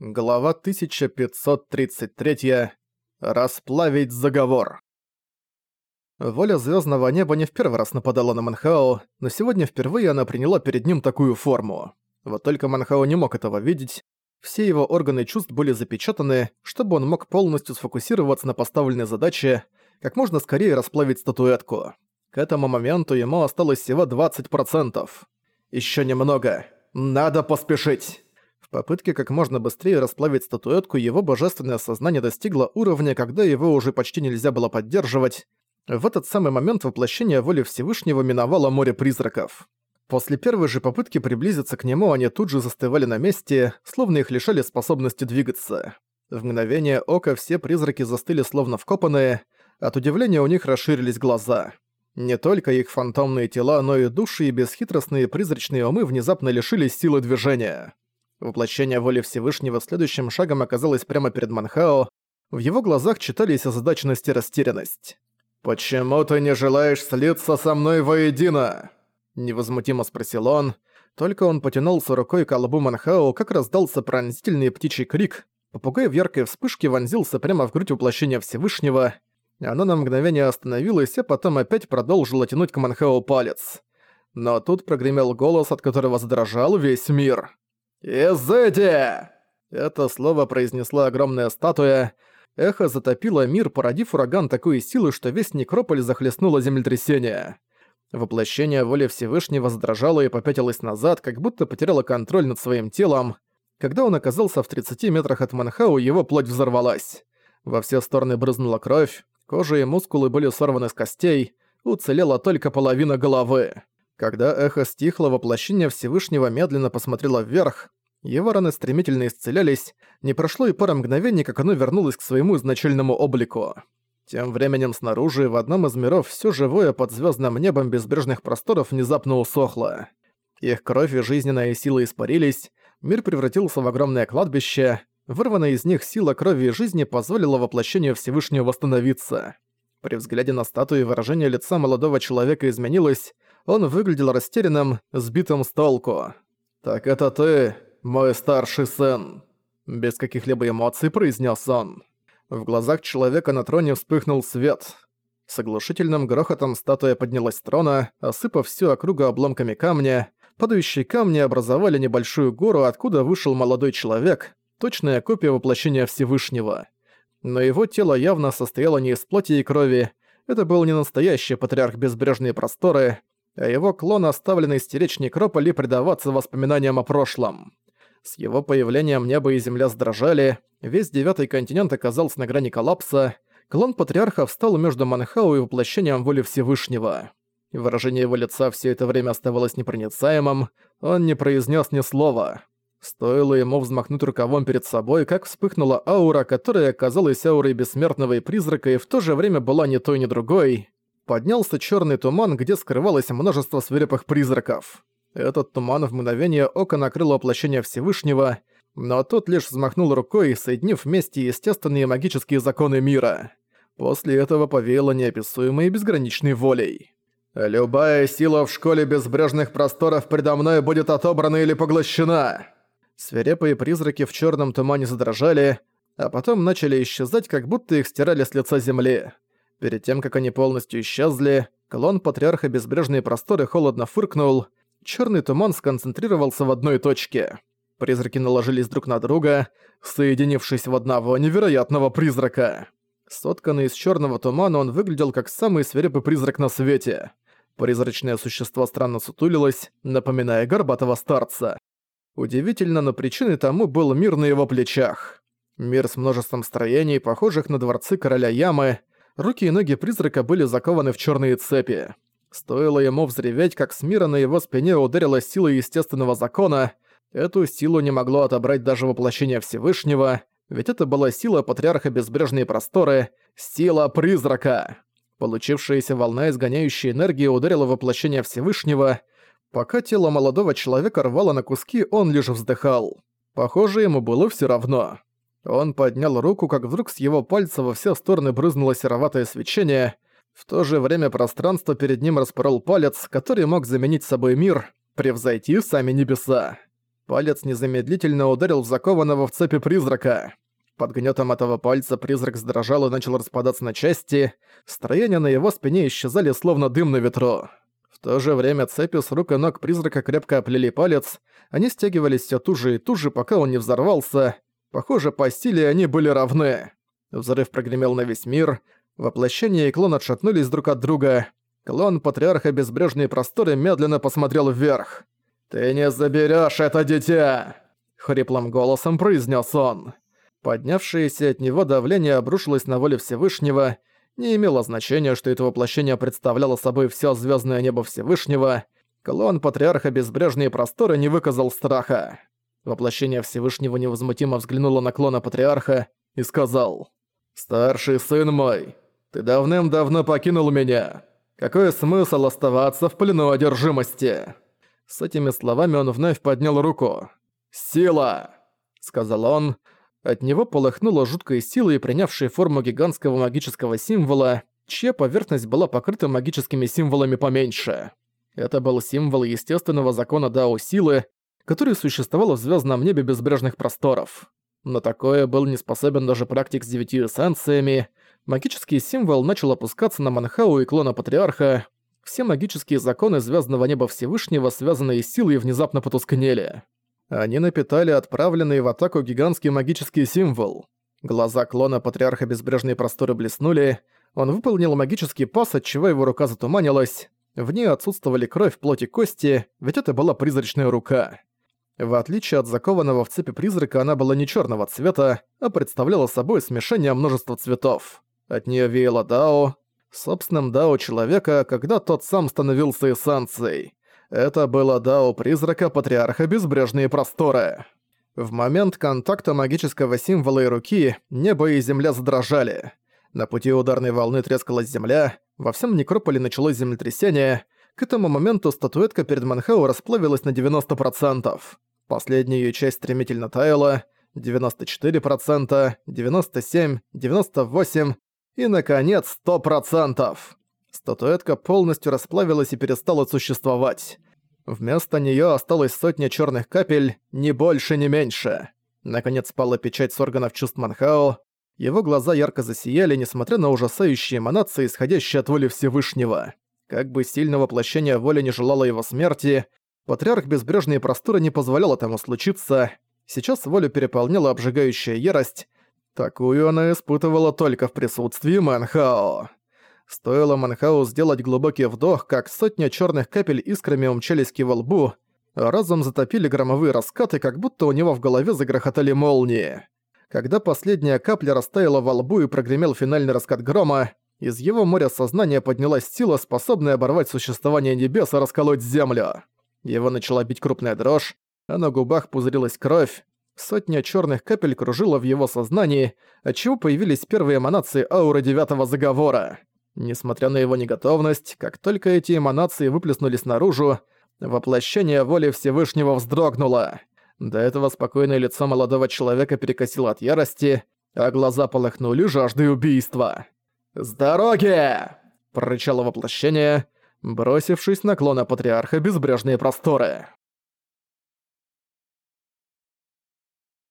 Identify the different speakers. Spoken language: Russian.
Speaker 1: Глава 1533. Расплавить заговор. Воля звездного неба не в первый раз нападала на Манхао, но сегодня впервые она приняла перед ним такую форму. Вот только Манхао не мог этого видеть. Все его органы чувств были запечатаны, чтобы он мог полностью сфокусироваться на поставленной задаче, как можно скорее расплавить статуэтку. К этому моменту ему осталось всего 20%. Еще немного. Надо поспешить. В попытке как можно быстрее расплавить статуэтку, его божественное сознание достигло уровня, когда его уже почти нельзя было поддерживать. В этот самый момент воплощение воли Всевышнего миновало море призраков. После первой же попытки приблизиться к нему они тут же застывали на месте, словно их лишали способности двигаться. В мгновение ока все призраки застыли словно вкопанные, от удивления у них расширились глаза. Не только их фантомные тела, но и души и бесхитростные призрачные умы внезапно лишились силы движения. Воплощение воли Всевышнего следующим шагом оказалось прямо перед Манхао. В его глазах читались озадаченность и растерянность. «Почему ты не желаешь слиться со мной воедино?» Невозмутимо спросил он. Только он потянулся рукой к колбу Манхао, как раздался пронзительный птичий крик. Попугай в яркой вспышке вонзился прямо в грудь воплощения Всевышнего. Оно на мгновение остановилось, а потом опять продолжило тянуть к Манхао палец. Но тут прогремел голос, от которого задрожал весь мир. «Изыди!» Это слово произнесла огромная статуя. Эхо затопило мир, породив ураган такой силы, что весь некрополь захлестнуло землетрясение. Воплощение воли Всевышнего задрожало и попятилось назад, как будто потеряло контроль над своим телом. Когда он оказался в 30 метрах от Манхау, его плоть взорвалась. Во все стороны брызнула кровь, кожа и мускулы были сорваны с костей, уцелела только половина головы. Когда эхо стихло, воплощение Всевышнего медленно посмотрело вверх. Его раны стремительно исцелялись, не прошло и пара мгновений, как оно вернулось к своему изначальному облику. Тем временем снаружи, в одном из миров, все живое под звездным небом безбрежных просторов внезапно усохло. Их кровь и жизненная сила испарились, мир превратился в огромное кладбище, вырванная из них сила крови и жизни позволила воплощению Всевышнего восстановиться. При взгляде на статую выражение лица молодого человека изменилось, он выглядел растерянным, сбитым с толку. «Так это ты, мой старший сын!» Без каких-либо эмоций произнес он. В глазах человека на троне вспыхнул свет. С оглушительным грохотом статуя поднялась с трона, осыпав всю округу обломками камня. Падающие камни образовали небольшую гору, откуда вышел молодой человек, точная копия воплощения Всевышнего. Но его тело явно состояло не из плоти и крови, это был не настоящий патриарх безбрежные просторы, а его клон, оставленный стеречь некрополь и предаваться воспоминаниям о прошлом. С его появлением небо и земля сдрожали, весь девятый континент оказался на грани коллапса, клон патриарха встал между Манхау и воплощением воли Всевышнего. Выражение его лица все это время оставалось непроницаемым, он не произнес ни слова. Стоило ему взмахнуть рукавом перед собой, как вспыхнула аура, которая оказалась аурой бессмертного и призрака и в то же время была ни той, ни другой поднялся черный туман, где скрывалось множество свирепых призраков. Этот туман в мгновение ока накрыл воплощение Всевышнего, но тот лишь взмахнул рукой, соединив вместе естественные магические законы мира. После этого повеяло неописуемой безграничной волей. «Любая сила в школе безбрежных просторов предо мной будет отобрана или поглощена!» Свирепые призраки в черном тумане задрожали, а потом начали исчезать, как будто их стирали с лица земли. Перед тем, как они полностью исчезли, клон Патриарха Безбрежные Просторы холодно фыркнул, черный туман сконцентрировался в одной точке. Призраки наложились друг на друга, соединившись в одного невероятного призрака. Сотканный из черного тумана, он выглядел как самый свирепый призрак на свете. Призрачное существо странно сутулилось, напоминая горбатого старца. Удивительно, но причиной тому был мир на его плечах. Мир с множеством строений, похожих на дворцы короля Ямы, Руки и ноги призрака были закованы в черные цепи. Стоило ему взреветь, как с мира на его спине ударила сила естественного закона. Эту силу не могло отобрать даже воплощение Всевышнего, ведь это была сила Патриарха Безбрежные Просторы, сила призрака. Получившаяся волна изгоняющей энергии ударила воплощение Всевышнего. Пока тело молодого человека рвало на куски, он лишь вздыхал. Похоже, ему было все равно. Он поднял руку, как вдруг с его пальца во все стороны брызнуло сероватое свечение. В то же время пространство перед ним распорол палец, который мог заменить собой мир, превзойти сами небеса. Палец незамедлительно ударил в закованного в цепи призрака. Под гнетом этого пальца призрак задрожал и начал распадаться на части. Строения на его спине исчезали, словно дым на ветру. В то же время цепи с рук и ног призрака крепко оплели палец. Они стягивались все туже и туже, пока он не взорвался. Похоже, по стиле они были равны. Взрыв прогремел на весь мир. Воплощение и клон отшатнулись друг от друга. Клон Патриарха Безбрежные Просторы медленно посмотрел вверх. «Ты не заберешь это дитя!» Хриплым голосом произнес он. Поднявшееся от него давление обрушилось на волю Всевышнего, не имело значения, что это воплощение представляло собой все звездное небо Всевышнего, клон Патриарха Безбрежные Просторы не выказал страха. Воплощение Всевышнего невозмутимо взглянуло на клона Патриарха и сказал «Старший сын мой, ты давным-давно покинул меня. Какой смысл оставаться в плену одержимости?» С этими словами он вновь поднял руку. «Сила!» — сказал он, — от него полыхнула жуткой силой, принявшей форму гигантского магического символа, чья поверхность была покрыта магическими символами поменьше. Это был символ естественного закона Дао Силы, который существовал в звездном небе безбрежных просторов. Но такое был не способен даже практик с девятью эссенциями. Магический символ начал опускаться на Манхау и клона Патриарха. Все магические законы звездного неба Всевышнего, связанные с силой, внезапно потускнели. Они напитали отправленный в атаку гигантский магический символ. Глаза клона Патриарха Безбрежные Просторы блеснули. Он выполнил магический пас, отчего его рука затуманилась. В ней отсутствовали кровь, плоть и кости, ведь это была призрачная рука. В отличие от закованного в цепи призрака, она была не черного цвета, а представляла собой смешение множества цветов. От нее веяло Дао, собственным Дао человека, когда тот сам становился эссенцией. Это было Дао Призрака Патриарха Безбрежные Просторы. В момент контакта магического символа и руки небо и земля задрожали. На пути ударной волны трескалась земля, во всем некрополе началось землетрясение. К этому моменту статуэтка перед Манхау расплавилась на 90%. Последняя ее часть стремительно таяла. 94%, 97%, 98% и, наконец, 100%. Статуэтка полностью расплавилась и перестала существовать. Вместо неё осталось сотня чёрных капель, ни больше, ни меньше. Наконец спала печать с органов чувств Манхао. Его глаза ярко засияли, несмотря на ужасающие эманации, исходящие от воли Всевышнего. Как бы сильно воплощение воли не желало его смерти, Патриарх Безбрежные Просторы не позволял этому случиться. Сейчас волю переполняла обжигающая ярость. Такую она испытывала только в присутствии Манхао. Стоило Манхау сделать глубокий вдох, как сотня черных капель искрами умчались к его лбу, а разом затопили громовые раскаты, как будто у него в голове загрохотали молнии. Когда последняя капля растаяла во лбу и прогремел финальный раскат грома, из его моря сознания поднялась сила, способная оборвать существование небес и расколоть землю. Его начала бить крупная дрожь, а на губах пузырилась кровь. Сотня черных капель кружила в его сознании, отчего появились первые эманации ауры девятого заговора. Несмотря на его неготовность, как только эти эманации выплеснулись наружу, воплощение воли Всевышнего вздрогнуло. До этого спокойное лицо молодого человека перекосило от ярости, а глаза полыхнули жаждой убийства. «С дороги!» – прорычало воплощение, бросившись на клона Патриарха Безбрежные Просторы.